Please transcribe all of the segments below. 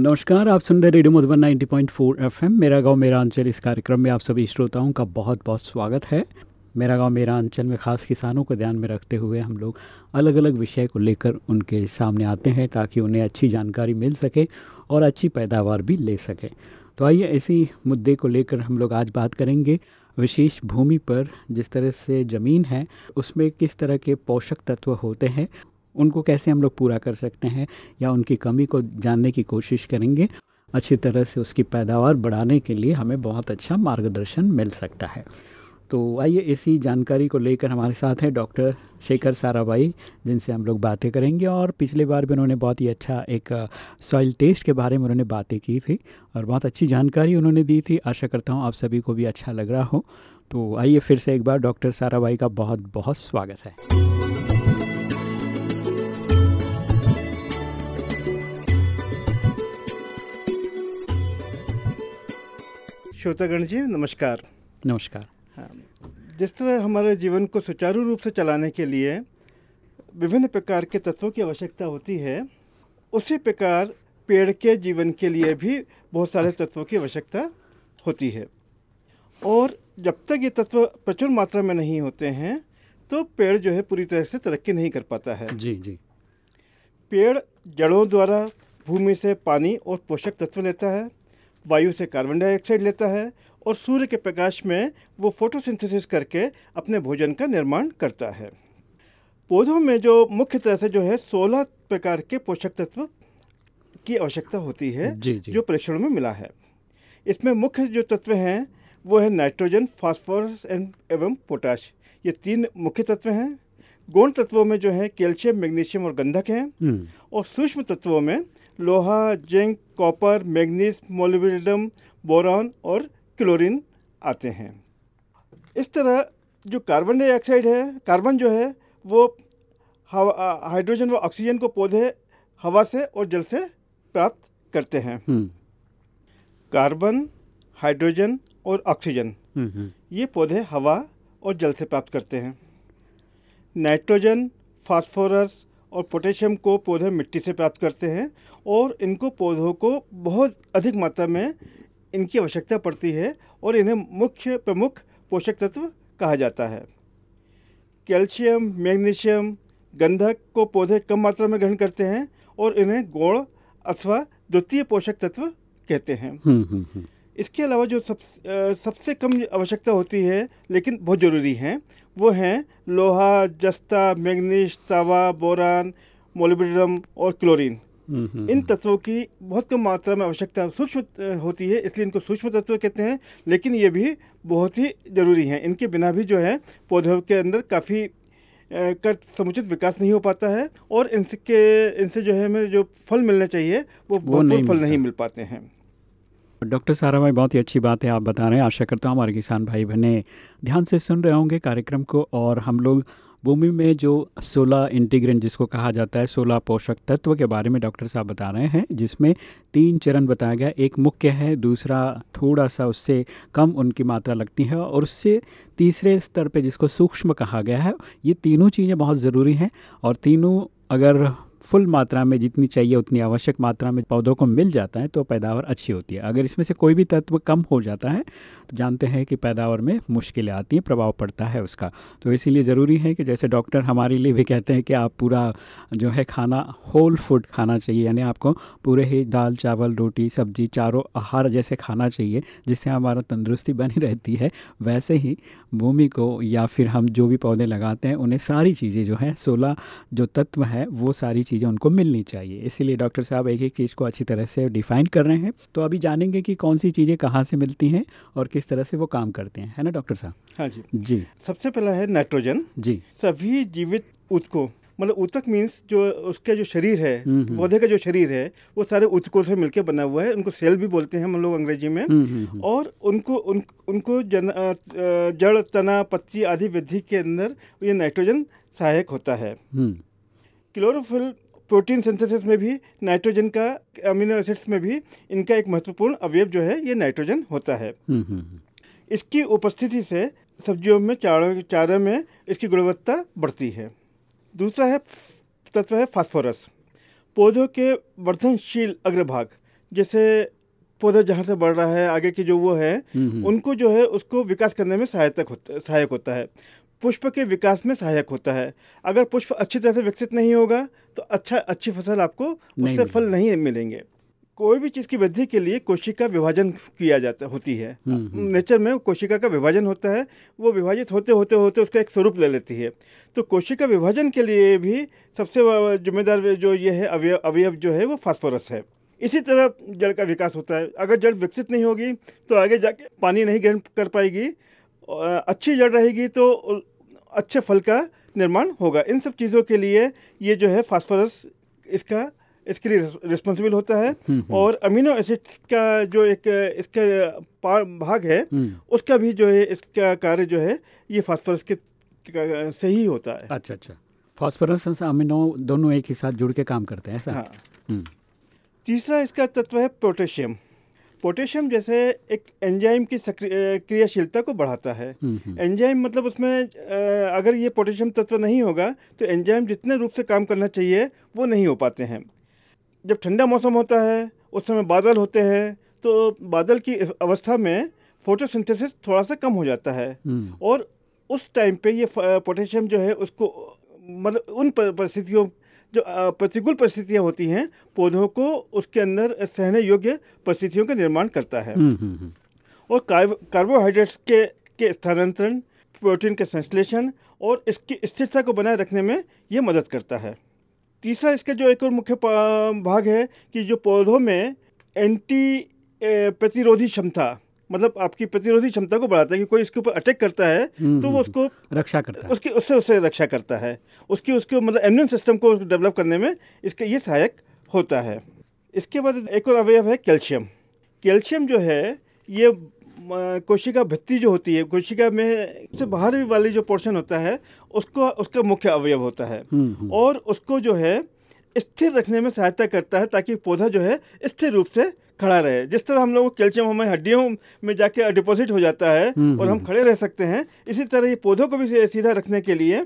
नमस्कार, आप सुन रहे रेडियो मधुबन 90.4 एफएम। मेरा गाँव मेरा अंचल इस कार्यक्रम में आप सभी श्रोताओं का बहुत बहुत स्वागत है। मेरा गाँव मेरा अंचल में ख़ास किसानों को ध्यान में रखते हुए हम लोग अलग अलग विषय को लेकर उनके सामने आते हैं ताकि उन्हें अच्छी जानकारी मिल सके और अच्छी पैदावार भी ले सके। तो आइए ऐसी मुद्दे को लेकर हम लोग आज बात करेंगे। विशेष भूमि पर जिस तरह से ज़मीन है, उसमें किस तरह के पोषक तत्व होते हैं उनको कैसे हम लोग पूरा कर सकते हैं या उनकी कमी को जानने की कोशिश करेंगे, अच्छी तरह से उसकी पैदावार बढ़ाने के लिए हमें बहुत अच्छा मार्गदर्शन मिल सकता है। तो आइए इसी जानकारी को लेकर हमारे साथ हैं डॉक्टर शेखर साराभाई, जिनसे हम लोग बातें करेंगे और पिछले बार भी उन्होंने बहुत ही अच्छा एक सॉइल टेस्ट के बारे में उन्होंने बातें की थी और बहुत अच्छी जानकारी उन्होंने दी थी। आशा करता हूँ आप सभी को भी अच्छा लग रहा हो। तो आइए फिर से एक बार डॉक्टर साराभाई का बहुत बहुत स्वागत है। श्रोतागण जी नमस्कार। नमस्कार। हाँ जिस तरह हमारे जीवन को सुचारू रूप से चलाने के लिए विभिन्न प्रकार के तत्वों की आवश्यकता होती है उसी प्रकार पेड़ के जीवन के लिए भी बहुत सारे तत्वों की आवश्यकता होती है। और जब तक ये तत्व प्रचुर मात्रा में नहीं होते हैं तो पेड़ जो है पूरी तरह से तरक्की नहीं कर पाता है। जी जी। पेड़ जड़ों द्वारा भूमि से पानी और पोषक तत्व लेता है वायु से कार्बन डाइऑक्साइड लेता है और सूर्य के प्रकाश में वो फोटोसिंथेसिस करके अपने भोजन का निर्माण करता है। पौधों में जो मुख्य तरह से जो है सोलह प्रकार के पोषक तत्व की आवश्यकता होती है जी, जी। जो परीक्षणों में मिला है। इसमें मुख्य जो तत्व हैं वो है नाइट्रोजन फास्फोरस एवं पोटाश। ये तीन मुख्य तत्व हैं। गौण तत्वों में जो है कैल्शियम मैग्नीशियम और गंधक हैं। हम्म। और सूक्ष्म तत्वों में लोहा zinc copper manganese molybdenum boron और क्लोरीन आते हैं इस तरह जो कार्बन डाइऑक्साइड है कार्बन जो है वो हाइड्रोजन व ऑक्सीजन को पौधे हवा से और जल से प्राप्त करते हैं हम्म। कार्बन हाइड्रोजन और ऑक्सीजन हम्म, हम्म। ये पौधे हवा और जल से प्राप्त करते हैं नाइट्रोजन फास्फोरस और पोटेशियम को पौधे मिट्टी से प्राप्त करते हैं और इनको पौधों को बहुत अधिक मात्रा में इनकी आवश्यकता पड़ती है और इन्हें मुख्य प्रमुख पोषक तत्व कहा जाता है कैल्शियम मैग्नीशियम गंधक को पौधे कम मात्रा में ग्रहण करते हैं और इन्हें गौण अथवा द्वितीय पोषक तत्व कहते हैं हम्म, हम्म, हम्म। इसके अलावा जो सब सबसे कम आवश्यकता होती है लेकिन बहुत ज़रूरी हैं वो हैं लोहा जस्ता मैग्नीश तावा बोरान मोलिब्डेनम और क्लोरीन। इन तत्वों की बहुत कम मात्रा में आवश्यकता सूक्ष्म होती है इसलिए इनको सूक्ष्म तत्व कहते हैं लेकिन ये भी बहुत ही ज़रूरी हैं। इनके बिना भी जो है पौधों के अंदर काफ़ी का समुचित विकास नहीं हो पाता है और इनसे इनसे जो है हमें जो फल मिलने चाहिए वो, वो फल नहीं मिल पाते हैं। डॉक्टर सारा भाई, बहुत ही अच्छी बात है, आप बता रहे हैं। आशा करता हूँ हमारे किसान भाई बहने ध्यान से सुन रहे होंगे कार्यक्रम को और हम लोग भूमि में जो सोलह इंटीग्रेंट जिसको कहा जाता है सोलह पोषक तत्व के बारे में डॉक्टर साहब बता रहे हैं, जिसमें तीन चरण बताया गया। एक मुख्य है, दूसरा थोड़ा सा उससे कम उनकी मात्रा लगती है और उससे तीसरे स्तर पे जिसको सूक्ष्म कहा गया है, ये तीनों चीज़ें बहुत ज़रूरी हैं और तीनों अगर फुल मात्रा में जितनी चाहिए उतनी आवश्यक मात्रा में पौधों को मिल जाता है तो पैदावार अच्छी होती है। अगर इसमें से कोई भी तत्व कम हो जाता है तो जानते हैं कि पैदावार में मुश्किलें आती हैं, प्रभाव पड़ता है उसका। तो इसीलिए ज़रूरी है कि जैसे डॉक्टर हमारे लिए भी कहते हैं कि आप पूरा जो है खाना होल फ़ूड खाना चाहिए, यानी आपको पूरे ही दाल, चावल, रोटी, सब्ज़ी, चारों आहार जैसे खाना चाहिए, जिससे हमारा तंदुरुस्ती बनी रहती है, वैसे ही भूमि को या फिर हम जो भी पौधे लगाते हैं उन्हें सारी चीज़ें जो हैं सोलह जो तत्व है वो सारी चीज़ें उनको मिलनी चाहिए। इसीलिए डॉक्टर साहब एक एक चीज़ को अच्छी तरह से डिफ़ाइन कर रहे हैं। तो अभी जानेंगे कि कौन सी चीज़ें कहाँ से मिलती हैं और किस तरह से वो काम करते हैं। है ना डॉक्टर साहब? हाँ जी। जी। सबसे पहला है नाइट्रोजन। जी। सभी जीवित उत्को मतलब उत्तक मीन्स जो उसका जो शरीर है हम्म, हम्म। पौधे का जो शरीर है वो सारे उत्कों से मिलकर बना हुआ है। उनको सेल भी बोलते हैं हम लोग अंग्रेज़ी में। हम्म, और उनको उन उनको जन जड़ तना पत्ती आदि वृद्धि के अंदर ये नाइट्रोजन सहायक होता है। क्लोरोफिल प्रोटीन सिंथेसिस में भी नाइट्रोजन का अमीनो एसिड्स में भी इनका एक महत्वपूर्ण अवयव जो है ये नाइट्रोजन होता है। इसकी उपस्थिति से सब्जियों में चारों चारे में इसकी गुणवत्ता बढ़ती है। दूसरा है तत्व है फास्फोरस। पौधों के वर्धनशील अग्रभाग जैसे पौधा जहाँ से बढ़ रहा है आगे की जो वो है उनको जो है उसको विकास करने में सहायता होता सहायक होता है। पुष्प के विकास में सहायक होता है। अगर पुष्प अच्छी तरह से विकसित नहीं होगा तो अच्छा अच्छी फ़सल आपको उससे फल नहीं मिलेंगे। कोई भी चीज़ की वृद्धि के लिए कोशिका विभाजन किया जाता होती है। नेचर में कोशिका का विभाजन होता है वो विभाजित होते होते होते उसका एक स्वरूप ले लेती है। तो कोशिका विभाजन के लिए भी सबसे जिम्मेदार जो ये है अवयव अवयव जो है वो फास्फोरस है। इसी तरह जड़ का विकास होता है। अगर जड़ विकसित नहीं होगी तो आगे जाके पानी नहीं ग्रहण कर पाएगी अच्छी जड़ रहेगी तो अच्छे फल का निर्माण होगा। इन सब चीज़ों के लिए ये जो है फास्फोरस इसका इसके लिए रिस्पॉन्सिबल होता है हम्म, हम्म। और अमीनो एसिड का जो एक इसका भाग है हम्म। उसका भी जो है इसका कार्य जो है ये फास्फोरस के से ही होता है। अच्छा अच्छा। फास्फोरस अमीनो दोनों एक ही साथ जुड़ के काम करते हैं ऐसा? हाँ। तीसरा इसका तत्व है पोटेशियम। पोटेशियम जैसे एक एंजाइम की क्रियाशीलता को बढ़ाता है। एंजाइम मतलब उसमें अगर ये पोटेशियम तत्व नहीं होगा तो एंजाइम जितने रूप से काम करना चाहिए वो नहीं हो पाते हैं। जब ठंडा मौसम होता है उस समय बादल होते हैं तो बादल की अवस्था में फोटोसिंथेसिस थोड़ा सा कम हो जाता है हम्म। और उस टाइम पे ये पोटेशियम जो है उसको मतलब उन परिस्थितियों जो प्रतिकूल परिस्थितियाँ होती हैं पौधों को उसके अंदर सहने योग्य परिस्थितियों का निर्माण करता है हम्म, हम्म। और कार्बोहाइड्रेट्स के के स्थानांतरण प्रोटीन के संश्लेषण और इसकी स्थिरता को बनाए रखने में ये मदद करता है तीसरा इसका जो एक और मुख्य भाग है कि जो पौधों में एंटी प्रतिरोधी क्षमता मतलब आपकी प्रतिरोधी क्षमता को बढ़ाता है कि कोई इसके ऊपर अटैक करता है हम्म, तो वो हम्म, उसको रक्षा करता है। उसकी उससे उससे रक्षा करता है। उसकी उसके मतलब इम्यून सिस्टम को डेवलप करने में इसका ये सहायक होता है। इसके बाद एक और अवयव है कैल्शियम। कैल्शियम जो है ये कोशिका भित्ति जो होती है कोशिका में से बाहर वाली जो पोर्शन होता है उसको उसका मुख्य अवयव होता है। हम्म, और उसको जो है स्थिर रखने में सहायता करता है ताकि पौधा जो है स्थिर रूप से खड़ा रहे। जिस तरह हम लोग कैल्शियम हमें हड्डियों में जाके डिपॉजिट हो जाता है हम्म, और हम हम्म। खड़े रह सकते हैं इसी तरह ये पौधों को भी सीधा रखने के लिए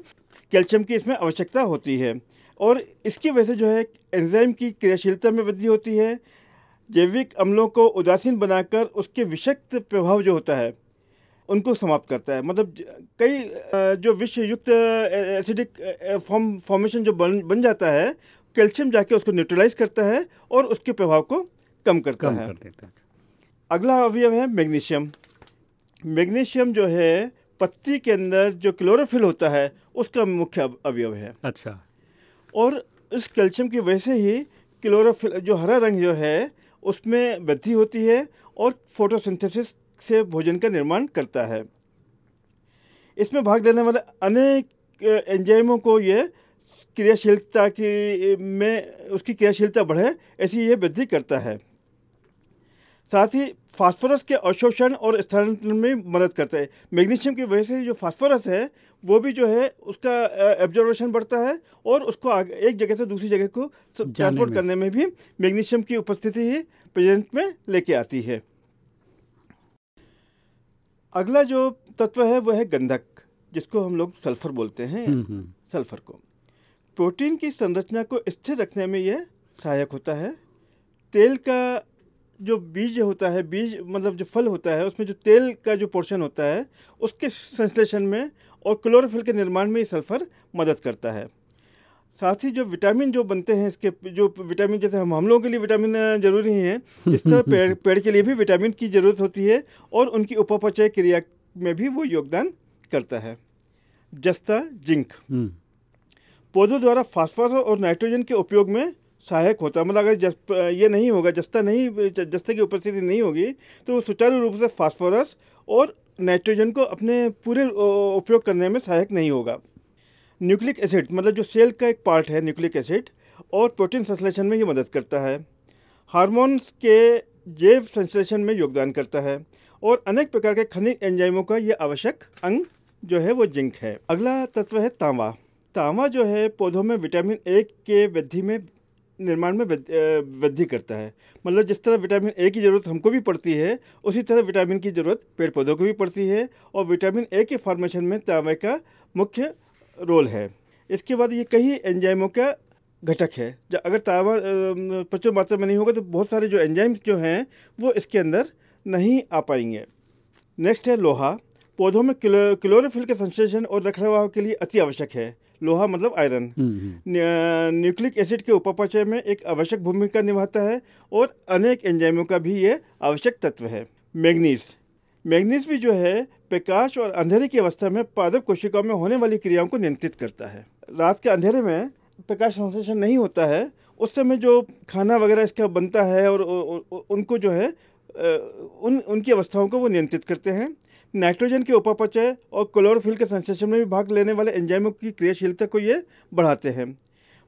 कैल्शियम की इसमें आवश्यकता होती है। और इसकी वजह से जो है एंजाइम की क्रियाशीलता में वृद्धि होती है जैविक अम्लों को उदासीन बनाकर उसके विषक्त प्रभाव जो होता है उनको समाप्त करता है। मतलब कई जो विष युक्त एसिडिक फॉर्म फॉर्मेशन जो बन बन जाता है कैल्शियम जाके उसको न्यूट्रलाइज करता है और उसके प्रभाव को कम करता कम है। कर देता अगला अवयव है मैग्नीशियम। मैग्नीशियम जो है पत्ती के अंदर जो क्लोरोफिल होता है उसका मुख्य अवयव है। अच्छा। और इस कैल्शियम की वजह से ही क्लोरोफिल जो हरा रंग जो है उसमें वृद्धि होती है और फोटोसिंथेसिस से भोजन का निर्माण करता है। इसमें भाग लेने वाले अनेक एंजाइमों को यह क्रियाशीलता की, में उसकी क्रियाशीलता बढ़े, ऐसी ये वृद्धि करता है। साथ ही फास्फोरस के अवशोषण और स्थानांतरण में मदद करता है। मैग्नीशियम की वजह से जो फास्फोरस है वो भी जो है उसका एब्जॉर्वेशन बढ़ता है और उसको आगे एक जगह से दूसरी जगह को ट्रांसपोर्ट करने में भी मैग्नीशियम की उपस्थिति ही प्रेजेंट में लेके आती है। अगला जो तत्व है वह है गंधक जिसको हम लोग सल्फ़र बोलते हैं। हम्म, हम्म। सल्फ़र को। प्रोटीन की संरचना को स्थिर रखने में यह सहायक होता है। तेल का जो बीज होता है बीज मतलब जो फल होता है उसमें जो तेल का जो पोर्शन होता है उसके संश्लेषण में और क्लोरोफिल के निर्माण में ये सल्फ़र मदद करता है। साथ ही जो विटामिन जो बनते हैं इसके जो विटामिन जैसे हम हम लोगों के लिए विटामिन ज़रूरी हैं। इस तरह पेड़ पेड़ के लिए भी विटामिन की ज़रूरत होती है और उनकी उपापचय क्रिया में भी वो योगदान करता है। जस्ता जिंक। हम्म। पौधों द्वारा फास्फोरस और नाइट्रोजन के उपयोग में सहायक होता है। मतलब अगर जस, ये नहीं होगा, जस्ता नहीं, जस्ते की उपस्थिति नहीं होगी तो वो सुचारू रूप से फास्फोरस और नाइट्रोजन को अपने पूरे उपयोग करने में सहायक नहीं होगा। न्यूक्लिक एसिड मतलब जो सेल का एक पार्ट है, न्यूक्लिक एसिड, और प्रोटीन संश्लेषण में ये मदद करता है। हार्मोन्स के जैव संश्लेषण में योगदान करता है, और अनेक प्रकार के खनिज एंजाइमों का ये आवश्यक अंग जो है, वो जिंक है। अगला तत्व है तांबा। तांबा जो है, पौधों में विटामिन ए के वृद्धि में निर्माण में वृद्धि करता है। मतलब जिस तरह विटामिन ए की ज़रूरत हमको भी पड़ती है, उसी तरह विटामिन की ज़रूरत पेड़ पौधों को भी पड़ती है और विटामिन ए के फॉर्मेशन में तांबे का मुख्य रोल है। इसके बाद ये कई एंजाइमों का घटक है अगर तापमान प्रचुर मात्रा में नहीं होगा तो बहुत सारे जो एंजाइम्स जो हैं, वो इसके अंदर नहीं आ पाएँगे। नेक्स्ट है लोहा। पौधों में क्लोरोफिल के संश्लेषण और रखरखाव के लिए अति आवश्यक है। लोहा मतलब आयरन। हम्म, हम्म। न्यूक्लिक एसिड के उपापचय में एक आवश्यक भूमिका निभाता है और अनेक एंजाइमों का भी ये आवश्यक तत्व है। मैग्नीज। मैग्नीज भी जो है प्रकाश और अंधेरे की अवस्था में पादप कोशिकाओं में होने वाली क्रियाओं को नियंत्रित करता है। रात के अंधेरे में प्रकाश संश्लेषण नहीं होता है उस समय जो खाना वगैरह इसका बनता है और उनको जो है उन उनकी अवस्थाओं को वो नियंत्रित करते हैं। नाइट्रोजन के उपापचय और क्लोरोफिल के संश्लेषण में भी भाग लेने वाले एंजाइमों की क्रियाशीलता को ये बढ़ाते हैं।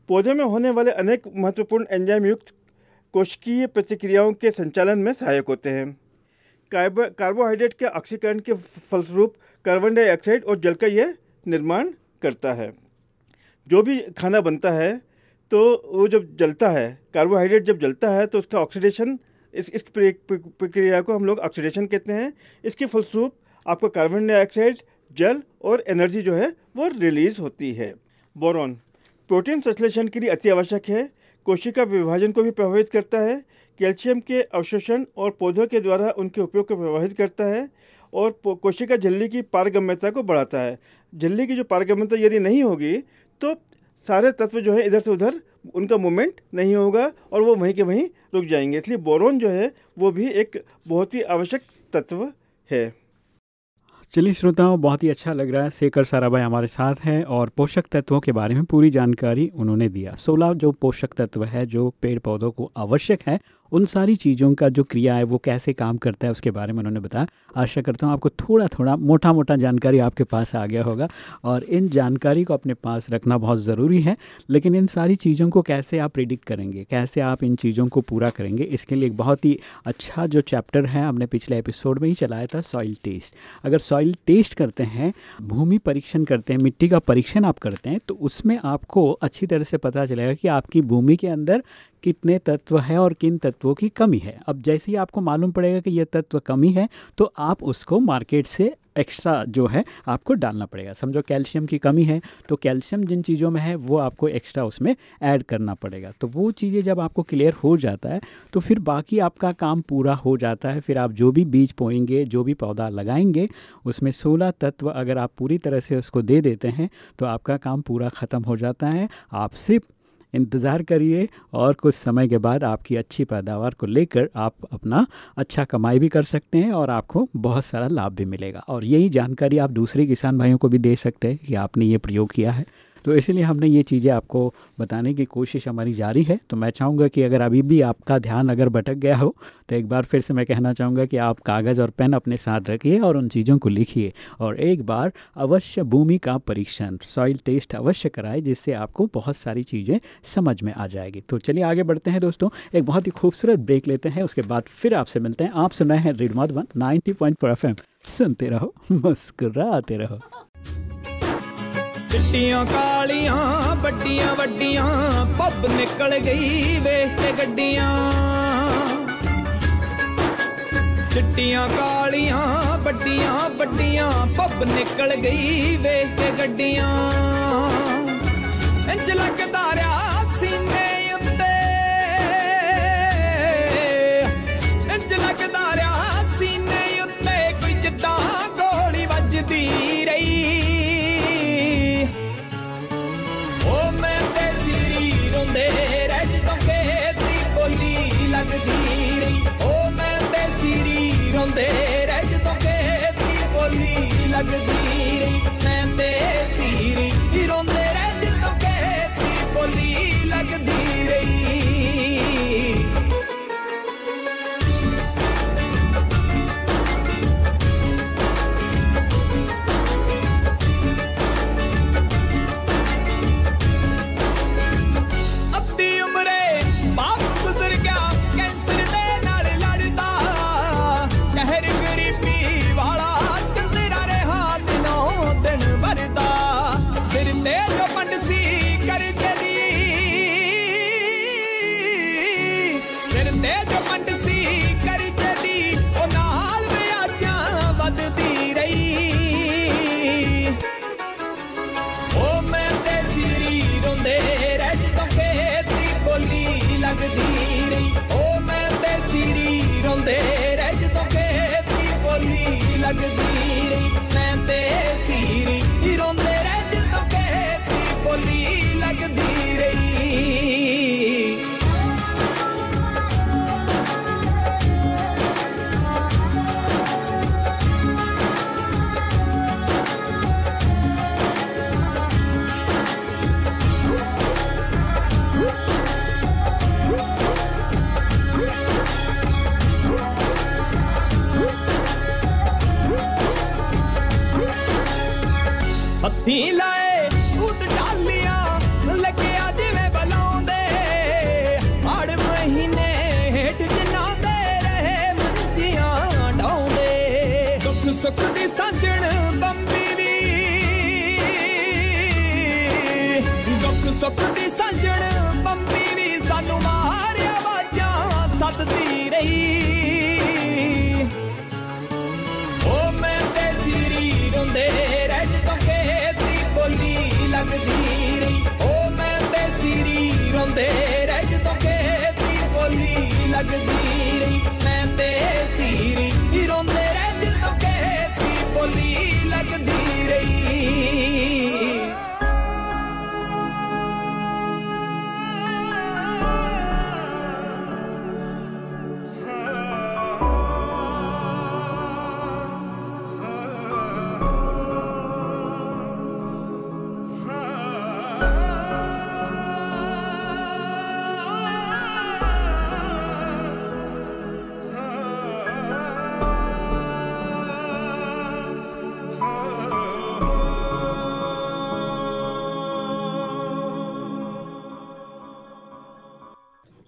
पौधे में होने वाले अनेक महत्वपूर्ण एंजाइम युक्त कोशिकीय प्रतिक्रियाओं के संचालन में सहायक होते हैं। कार्बोहाइड्रेट के ऑक्सीकरण के फलस्वरूप कार्बन डाइऑक्साइड और जल का यह निर्माण करता है। जो भी खाना बनता है तो वो जब जलता है, कार्बोहाइड्रेट जब जलता है तो उसका ऑक्सीडेशन, इस इस प्रक्रिया को हम लोग ऑक्सीडेशन कहते हैं। इसके फलस्वरूप आपका कार्बन डाइऑक्साइड, जल और एनर्जी जो है वो रिलीज़ होती है। बोरॉन, प्रोटीन संश्लेषण के लिए अति आवश्यक है। कोशिका विभाजन को भी प्रभावित करता है। कैल्शियम के अवशोषण और पौधों के द्वारा उनके उपयोग को प्रभावित करता है और कोशिका झिल्ली की पारगम्यता को बढ़ाता है। झिल्ली की जो पारगम्यता यदि नहीं होगी तो सारे तत्व जो है इधर से उधर उनका मूवमेंट नहीं होगा और वो वहीं के वहीं रुक जाएँगे। इसलिए बोरोन जो है वो भी एक बहुत ही आवश्यक तत्व है। चलिए श्रोताओं, बहुत ही अच्छा लग रहा है। शेखर साराभाई हमारे साथ हैं और पोषक तत्वों के बारे में पूरी जानकारी उन्होंने दिया। सोलह, जो पोषक तत्व है, जो पेड़ पौधों को आवश्यक है उन सारी चीज़ों का जो क्रिया है, वो कैसे काम करता है, उसके बारे में उन्होंने बताया। आशा करता हूँ आपको थोड़ा थोड़ा मोटा मोटा जानकारी आपके पास आ गया होगा और इन जानकारी को अपने पास रखना बहुत ज़रूरी है, लेकिन इन सारी चीज़ों को कैसे आप प्रिडिक्ट करेंगे, कैसे आप इन चीज़ों को पूरा करेंगे, इसके लिए एक बहुत ही अच्छा जो चैप्टर है, हमने पिछले एपिसोड में ही चलाया था सॉइल टेस्ट अगर सॉइल टेस्ट करते हैं, भूमि परीक्षण करते हैं, मिट्टी का परीक्षण आप करते हैं तो उसमें आपको अच्छी तरह से पता चलेगा कि आपकी भूमि के अंदर कितने तत्व हैं और किन तत्वों की कमी है। अब जैसे ही आपको मालूम पड़ेगा कि यह तत्व कमी है तो आप उसको मार्केट से एक्स्ट्रा जो है, आपको डालना पड़ेगा। समझो कैल्शियम की कमी है तो कैल्शियम जिन चीज़ों में है, वो आपको एक्स्ट्रा उसमें ऐड करना पड़ेगा। तो वो चीज़ें जब आपको क्लियर हो जाता है तो फिर बाकी आपका काम पूरा हो जाता है। फिर आप जो भी बीज बोएँगे, जो भी पौधा लगाएँगे, उसमें सोलह तत्व अगर आप पूरी तरह से उसको दे देते हैं तो आपका काम पूरा ख़त्म हो जाता है। आप सिर्फ़ इंतज़ार करिए और कुछ समय के बाद आपकी अच्छी पैदावार को लेकर आप अपना अच्छा कमाई भी कर सकते हैं और आपको बहुत सारा लाभ भी मिलेगा। और यही जानकारी आप दूसरे किसान भाइयों को भी दे सकते हैं कि आपने ये प्रयोग किया है। तो इसीलिए हमने ये चीज़ें आपको बताने की कोशिश हमारी जारी है। तो मैं चाहूँगा कि अगर अभी भी आपका ध्यान अगर भटक गया हो तो एक बार फिर से मैं कहना चाहूँगा कि आप कागज़ और पेन अपने साथ रखिए और उन चीज़ों को लिखिए और एक बार अवश्य भूमि का परीक्षण सॉइल टेस्ट अवश्य कराए, जिससे आपको बहुत सारी चीज़ें समझ में आ जाएगी। तो चलिए आगे बढ़ते हैं दोस्तों। एक बहुत ही खूबसूरत ब्रेक लेते हैं, उसके बाद फिर आपसे मिलते हैं। आप सुनाए हैं रेड वन नाइनटी पॉइंट सुनते रहो, मुस्कुराते रहो। ਚਿੱਟੀਆਂ ਕਾਲੀਆਂ, ਵੱਡੀਆਂ ਵੱਡੀਆਂ, ਪੱਬ ਨਿਕਲ ਗਈ ਵੇਖ ਕੇ ਗੱਡੀਆਂ। ਚਿੱਟੀਆਂ ਕਾਲੀਆਂ, ਵੱਡੀਆਂ ਵੱਡੀਆਂ, ਪੱਬ ਨਿਕਲ ਗਈ ਵੇਖ ਕੇ ਗੱਡੀਆਂ। அழகு தீரை 一个你。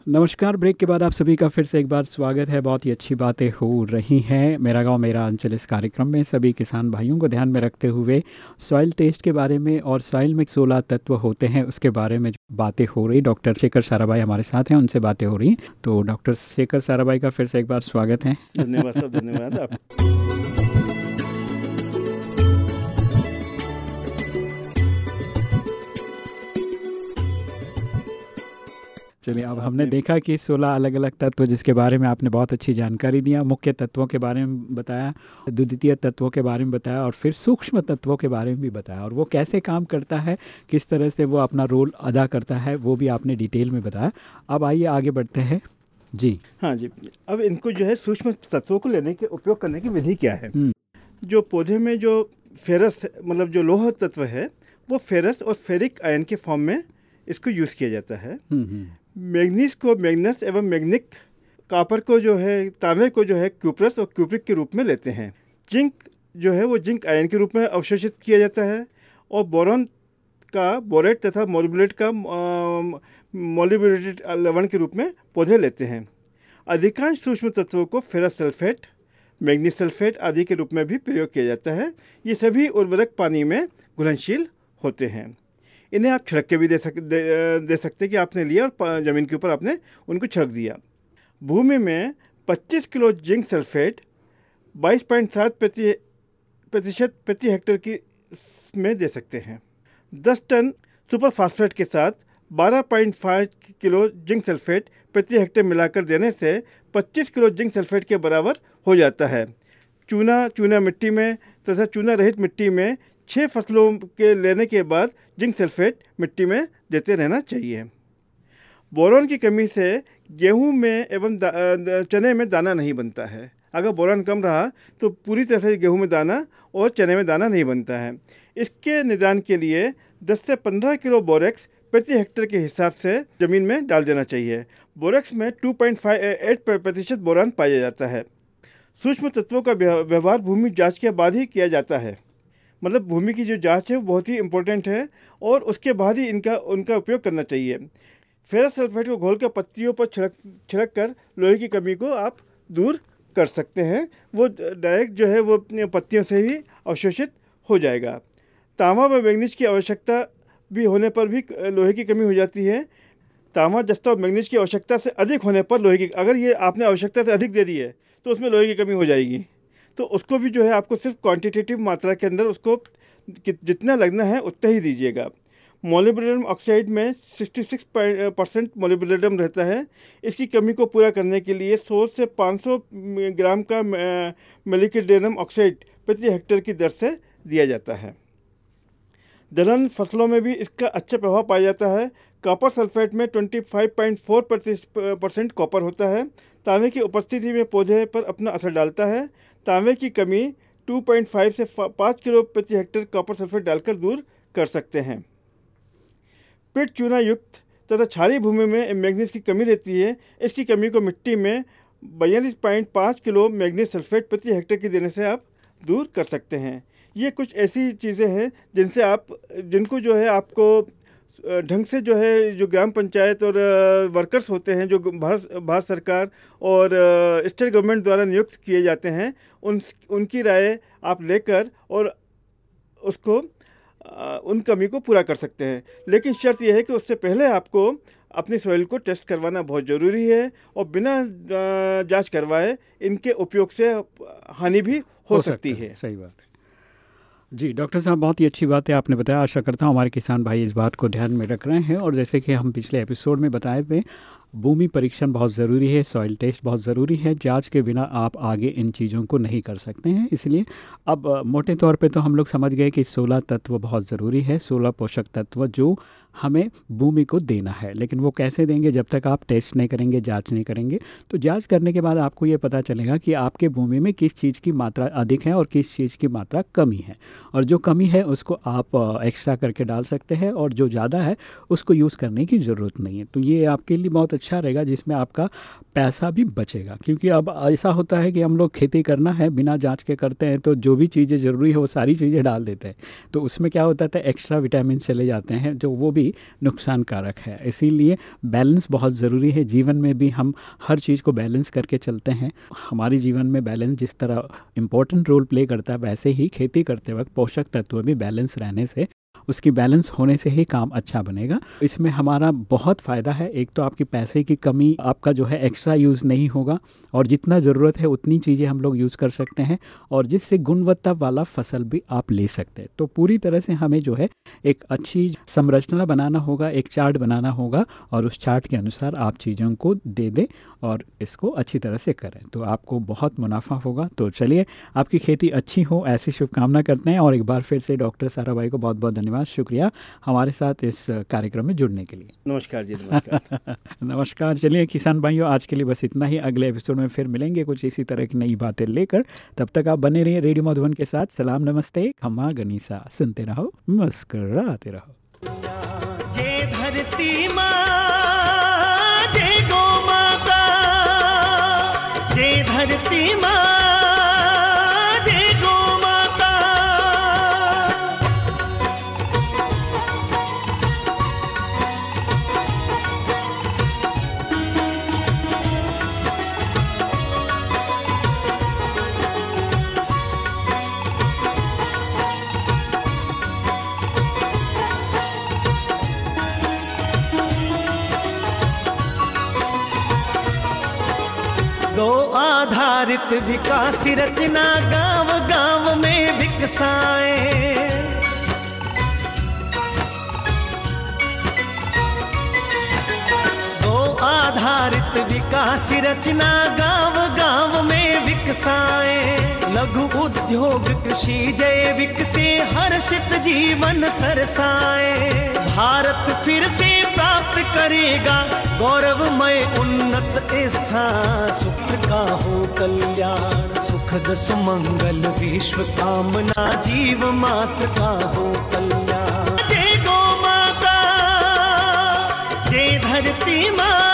नमस्कार, ब्रेक के बाद आप सभी का फिर से एक बार स्वागत है। बहुत ही अच्छी बातें हो रही हैं। मेरा गाँव, मेरा अंचल इस कार्यक्रम में सभी किसान भाइयों को ध्यान में रखते हुए सॉइल टेस्ट के बारे में और सॉइल में सोलह तत्व होते हैं, उसके बारे में बातें हो रही, डॉक्टर शेखर साराभाई हमारे साथ हैं, उनसे बातें हो रही। तो डॉक्टर शेखर साराभाई का फिर से एक बार स्वागत है। धन्यवाद धन्यवाद। चलिए अब हमने देखा कि 16 अलग अलग तत्व जिसके बारे में आपने बहुत अच्छी जानकारी दिया मुख्य तत्वों के बारे में बताया द्वितीय तत्वों के बारे में बताया और फिर सूक्ष्म तत्वों के बारे में भी बताया। और वो कैसे काम करता है किस तरह से वो अपना रोल अदा करता है वो भी आपने डिटेल में बताया। अब आइए आगे बढ़ते हैं। जी। हाँ जी अब इनको जो है सूक्ष्म तत्वों को लेने के उपयोग करने की विधि क्या है? हम्म। जो पौधे में जो फेरस मतलब जो लोह तत्व है वो फेरस और फेरिक आयन के फॉर्म में इसको यूज़ किया जाता है। हम्म, हम्म, मैग्नीस को मैग्नस एवं मैग्निक कापर को जो है, तांबे को जो है क्यूप्रस और क्यूप्रिक के रूप में लेते हैं। जिंक जो है, वो जिंक आयन के रूप में अवशोषित किया जाता है और बोरॉन का बोरेट तथा मोलिबुलेट का मोलिबुलेटेड लवण के रूप में पौधे लेते हैं। अधिकांश सूक्ष्म तत्वों को फेरस सल्फेट, मैग्नीज सल्फेट आदि के रूप में भी प्रयोग किया जाता है। ये सभी उर्वरक पानी में घुलनशील होते हैं। इन्हें आप छिड़क के भी दे सक दे, दे सकते कि आपने लिया और ज़मीन के ऊपर आपने उनको छिड़क दिया। भूमि में 25 किलो जिंक सल्फेट 22.7 प्रति प्रतिशत प्रति हेक्टेयर की में दे सकते हैं। 10 टन सुपर फास्फेट के साथ 12.5 किलो जिंक सल्फेट प्रति हेक्टेयर मिलाकर देने से 25 किलो जिंक सल्फेट के बराबर हो जाता है। चूना चूना मिट्टी में तथा चूना रहित मिट्टी में छः फ़सलों के लेने के बाद जिंक सल्फेट मिट्टी में देते रहना चाहिए। बोरॉन की कमी से गेहूँ में एवं चने में दाना नहीं बनता है। अगर बोरॉन कम रहा तो पूरी तरह से गेहूँ में दाना और चने में दाना नहीं बनता है। इसके निदान के लिए 10 से 15 किलो बोरेक्स प्रति हेक्टेयर के हिसाब से ज़मीन में डाल देना चाहिए। बोरेक्स में 2.58 प्रतिशत बोरान पाया जाता है। सूक्ष्म तत्वों का व्यवहार भूमि जाँच के बाद ही किया जाता है। मतलब भूमि की जो जाँच है वो बहुत ही इम्पोर्टेंट है और उसके बाद ही इनका, उनका उपयोग करना चाहिए। फेरस सल्फेट को घोल कर पत्तियों पर छिड़क छिड़क कर लोहे की कमी को आप दूर कर सकते हैं। वो डायरेक्ट जो है वो अपनी पत्तियों से ही अवशोषित हो जाएगा। तांबा व मैग्नीज की आवश्यकता भी होने पर भी लोहे की कमी हो जाती है। तांबा जस्ता और मैग्नीज की आवश्यकता से अधिक होने पर लोहे की, अगर ये आपने आवश्यकता से अधिक दे दी है तो उसमें लोहे की कमी हो जाएगी। तो उसको भी जो है आपको सिर्फ़ क्वांटिटेटिव मात्रा के अंदर उसको जितना लगना है उतना ही दीजिएगा। मोलिब्डेनम ऑक्साइड में 66 परसेंट मोलिब्डेनम रहता है। इसकी कमी को पूरा करने के लिए 100 से 500 ग्राम का मेलिकेडेनम ऑक्साइड प्रति हेक्टेयर की दर से दिया जाता है। दलहन फ़सलों में भी इसका अच्छा प्रभाव पाया जाता है। कॉपर सल्फेट में 25.4 परसेंट कॉपर होता है। तांबे की उपस्थिति में पौधे पर अपना असर डालता है। तांबे की कमी 2.5 से 5 किलो प्रति हेक्टेयर कॉपर सल्फेट डालकर दूर कर सकते हैं। पिट चूना युक्त तथा क्षारी भूमि में मैग्नीज की कमी रहती है। इसकी कमी को मिट्टी में बयालीस पॉइंट पाँच किलो मैग्नीज सल्फेट प्रति हेक्टेयर की देने से आप दूर कर सकते हैं। ये कुछ ऐसी चीज़ें हैं जिनसे आप जिनको जो है आपको ढंग से जो है जो ग्राम पंचायत और वर्कर्स होते हैं जो भारत भारत सरकार और स्टेट गवर्नमेंट द्वारा नियुक्त किए जाते हैं उन उनकी राय आप लेकर और उसको उन कमी को पूरा कर सकते हैं। लेकिन शर्त यह है कि उससे पहले आपको अपनी सॉइल को टेस्ट करवाना बहुत ज़रूरी है और बिना जाँच करवाए इनके उपयोग से हानि भी हो, हो सकती है। सही बात है। जी, डॉक्टर साहब, बहुत ही अच्छी बात है आपने बताया। आशा करता हूँ हमारे किसान भाई इस बात को ध्यान में रख रहे हैं। और जैसे कि हम पिछले एपिसोड में बताए थे, भूमि परीक्षण बहुत ज़रूरी है, सॉइल टेस्ट बहुत ज़रूरी है, जाँच के बिना आप आगे इन चीज़ों को नहीं कर सकते हैं। इसलिए अब मोटे तौर पे तो हम लोग समझ गए कि 16 तत्व बहुत ज़रूरी है। 16 पोषक तत्व जो हमें भूमि को देना है। लेकिन वो कैसे देंगे? जब तक आप टेस्ट नहीं करेंगे, जाँच नहीं करेंगे तो जाँच करने के बाद आपको ये पता चलेगा कि आपके भूमि में किस चीज़ की मात्रा अधिक है और किस चीज़ की मात्रा कमी है। और जो कमी है, उसको आप एक्स्ट्रा करके डाल सकते हैं और जो ज़्यादा है, उसको यूज़ करने की ज़रूरत नहीं है। तो ये आपके लिए बहुत अच्छा रहेगा, जिसमें आपका पैसा भी बचेगा। क्योंकि अब ऐसा होता है कि हम लोग खेती करना है, बिना जाँच के करते हैं तो जो भी चीज़ें ज़रूरी है, वो सारी चीज़ें डाल देते हैं। तो उसमें क्या होता है एक्स्ट्रा विटामिन चले जाते हैं, जो वो भी नुकसानकारक है। इसीलिए बैलेंस बहुत ज़रूरी है। जीवन में भी हम हर चीज़ को बैलेंस करके चलते हैं। हमारे जीवन में बैलेंस जिस तरह इम्पोर्टेंट रोल प्ले करता है, वैसे ही खेती करते वक्त पोषक तत्व भी बैलेंस रहने से उसकी बैलेंस होने से ही काम अच्छा बनेगा। इसमें हमारा बहुत फ़ायदा है। एक तो आपकी पैसे की कमी आपका जो है एक्स्ट्रा यूज़ नहीं होगा और जितना ज़रूरत है उतनी चीज़ें हम लोग यूज़ कर सकते हैं और जिससे गुणवत्ता वाला फ़सल भी आप ले सकते हैं। तो पूरी तरह से हमें जो है एक अच्छी संरचना बनाना होगा, एक चार्ट बनाना होगा और उस चार्ट के अनुसार आप चीज़ों को दे दें और इसको अच्छी तरह से करें। तो आपको बहुत मुनाफा होगा। तो चलिए, आपकी खेती अच्छी हो, ऐसी शुभकामना करते हैं और एक बार फिर से डॉक्टर सारा भाई को बहुत बहुत धन्यवाद। शुक्रिया हमारे साथ इस कार्यक्रम में जुड़ने के लिए। नमस्कार जी नमस्कार। नमस्कार चलिए किसान भाइयों आज के लिए बस इतना ही। अगले एपिसोड में फिर मिलेंगे कुछ इसी तरह की नई बातें लेकर। तब तक आप बने रहिए रेडियो मधुबन के साथ। सलाम नमस्ते खम्मा गनीसा। सुनते रहो मुस्कराते रहो। धरती माँ जय गो माता जय धरती माँ। आधारित विकास रचना गाँव गाँव में विकसाए। दो आधारित विकास रचना गाँव गाँव में विकसाए। लघु उद्योग कृषि जैविक से हर्षित जीवन सरसाए। भारत फिर से प्राप्त करेगा गौरवमय उन्नत स्थान, सुख का हो कल्याण सुखद सुमंगल विश्व कामना, जीव मात्र का हो कल्याण। जय गो माता, जय धरती माँ।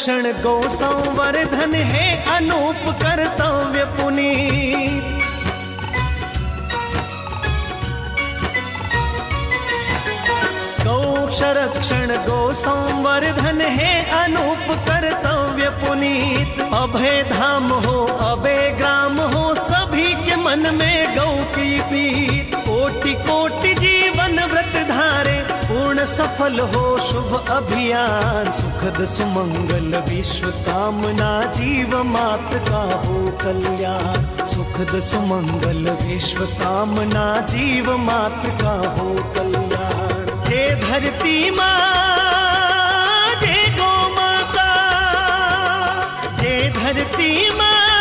संरक्षण गौ संवर्धन है अनूप कर्तव्य पुनी। गौ मोक्ष रक्षण गो संवर्धन है अनूप कर्तव्य पुनीत। अभय धाम हो, अभय ग्राम हो, सभी के मन में सफल हो, शुभ अभियान। सुखद सुमंगल, विश्व कामना, जीव मात्र का हो कल्याण। सुखद सुमंगल, विश्व कामना, जीव मात्र का हो कल्याण। जय धरती माँ जय गौ माता जय धरती माँ